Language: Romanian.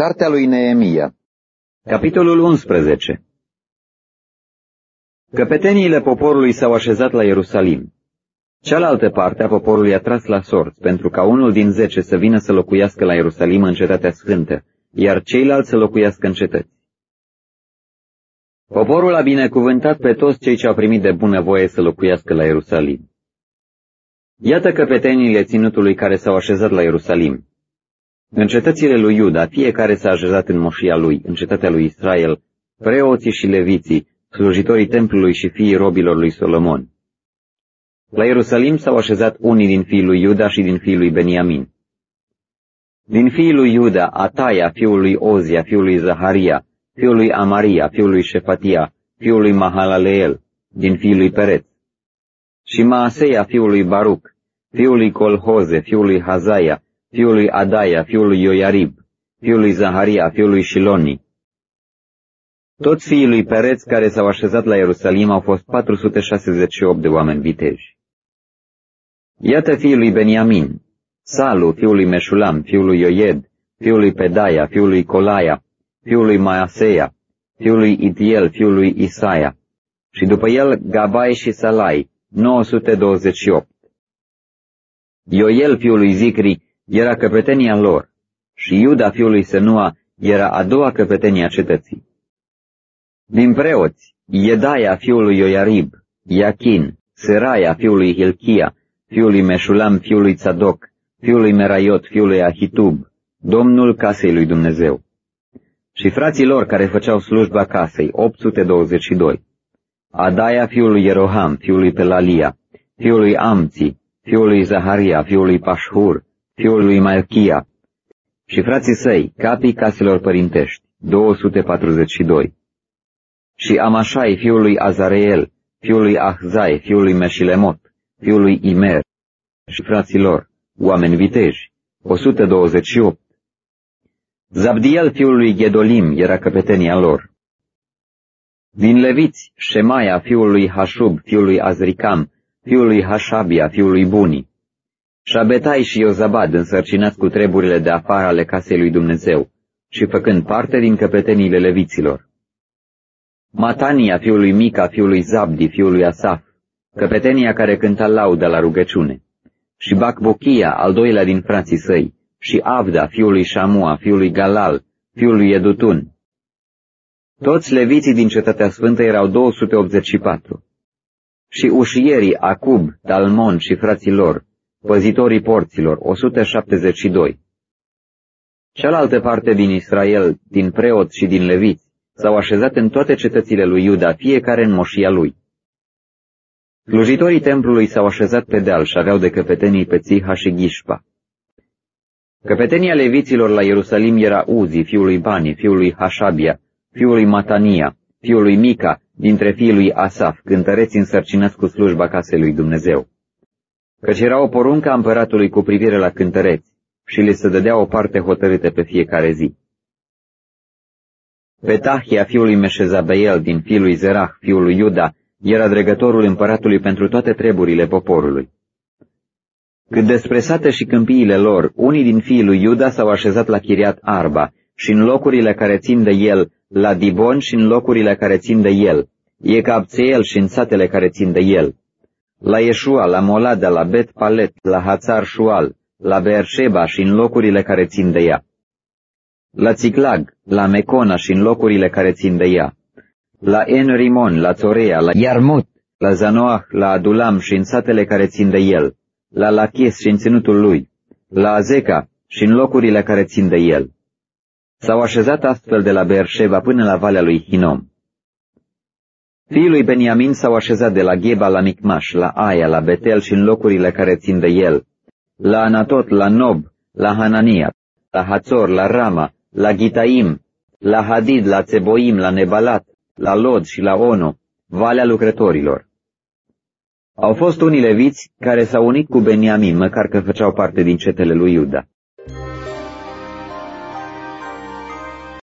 Cartea lui Neemia Capitolul 11 Căpeteniile poporului s-au așezat la Ierusalim. Cealaltă parte a poporului a tras la sorți, pentru ca unul din zece să vină să locuiască la Ierusalim în cetatea sfântă, iar ceilalți să locuiască în cetăți. Poporul a binecuvântat pe toți cei ce au primit de bunăvoie să locuiască la Ierusalim. Iată căpeteniile ținutului care s-au așezat la Ierusalim, în cetățile lui Iuda, fiecare s-a așezat în moșia lui, în cetatea lui Israel, preoții și leviții, slujitorii templului și fiii robilor lui Solomon. La Ierusalim s-au așezat unii din fiii lui Iuda și din fiii lui Beniamin. Din fiii lui Iuda, Ataia, fiul lui Ozia, fiul lui Zaharia, fiul lui Amaria, fiul lui Șefatia, fiul lui Mahalaleel, din fiii lui Pereț. Și Maaseia, fiul lui Baruch, fiul lui Colhoze, fiul lui Hazaia, fiul lui Adaia, fiul lui Ioiarib, fiul lui Zaharia, fiul lui Shiloni. Toți fiii lui Pereț care s-au așezat la Ierusalim au fost 468 de oameni viteji. Iată fiul lui Beniamin, Salu, fiul lui Meșulam, fiul lui Ioied, fiul lui Pedaia, fiul lui Colaia, fiul lui Maaseia, fiul lui Itiel, fiul lui Isaia, și după el Gabai și Salai, 928. Ioel, fiul lui Zicri, era căpetenia lor și Iuda fiului Senua era a doua căpetenie a cetății. Din preoți, Iedaia fiul lui Ioiarib, Iachin, Seraia fiul lui Hilchia, fiul lui Meșulam fiul lui Tzadok, fiul lui Meraiot fiul lui Ahitub, domnul casei lui Dumnezeu. Și frații lor care făceau slujba casei, 822. Adaia fiul lui Ieroham, fiul lui Pelalia, fiul lui Amți, fiul lui Zaharia, fiul lui Pashur, fiul lui Malchia, și frații săi, capii caselor părintești, 242. Și Amașai, fiul lui Azareel, fiul lui Ahzai, fiul lui Meșilemot, fiul lui Imer, și frații lor, oameni viteji, 128. Zabdiel, fiul lui Gedolim, era căpetenia lor. Din leviți, Shemaia, fiul lui Hashub, fiul lui Azricam, fiul lui Hashabia, fiul lui Buni, Șabetai și Iozabad însărcinați cu treburile de afară ale casei lui Dumnezeu și făcând parte din căpeteniile leviților. Matania, fiul lui Mica, fiul lui Zabdi, fiul lui Asaf, căpetenia care cânta laudă la rugăciune, și Bacbochia, al doilea din frații săi, și Avda, fiul lui Shamua, fiul lui Galal, fiul lui Edutun. Toți leviții din cetatea sfântă erau 284. Și ușierii Acub, Talmon și frații lor, păzitorii porților, 172. Cealaltă parte din Israel, din preot și din leviți, s-au așezat în toate cetățile lui Iuda, fiecare în moșia lui. Slujitorii templului s-au așezat pe deal și aveau de căpetenii pe Țiha și Ghișpa. Căpetenia leviților la Ierusalim era Uzi, fiul lui Bani, fiul lui Hașabia, fiul lui Matania, fiul lui Mica, dintre fiii lui Asaf, cântăreți însărcinați cu slujba casei lui Dumnezeu căci era o poruncă a împăratului cu privire la cântăreți și le se dădea o parte hotărâtă pe fiecare zi. Petahia, fiul lui Meșezabeel, din fiul lui Zerah, fiul lui Iuda, era dregătorul împăratului pentru toate treburile poporului. Cât despre sate și câmpiile lor, unii din fiii lui Iuda s-au așezat la Chiriat Arba și în locurile care țin de el, la Dibon și în locurile care țin de el, e Capțeel și în satele care țin de el, la Yeshua, la Molada, la Bet Palet, la Hațar Shual, la Beersheba și în locurile care țin de ea, la Țiclag, la Mecona și în locurile care țin de ea, la En Rimon, la Torea, la Yarmut, la Zanoah, la Adulam și în satele care țin de el, la Lachis și în ținutul lui, la Azeca și în locurile care țin de el. S-au așezat astfel de la Beersheba până la Valea lui Hinom. Fiii lui Beniamin s-au așezat de la Gheba la Micmaș, la Aia, la Betel și în locurile care țin de el, la Anatot, la Nob, la Hanania, la Hațor, la Rama, la Gitaim, la Hadid, la Tseboim, la Nebalat, la Lod și la Ono, Valea lucrătorilor. Au fost unii leviți care s-au unit cu Beniamin, măcar că făceau parte din cetele lui Iuda.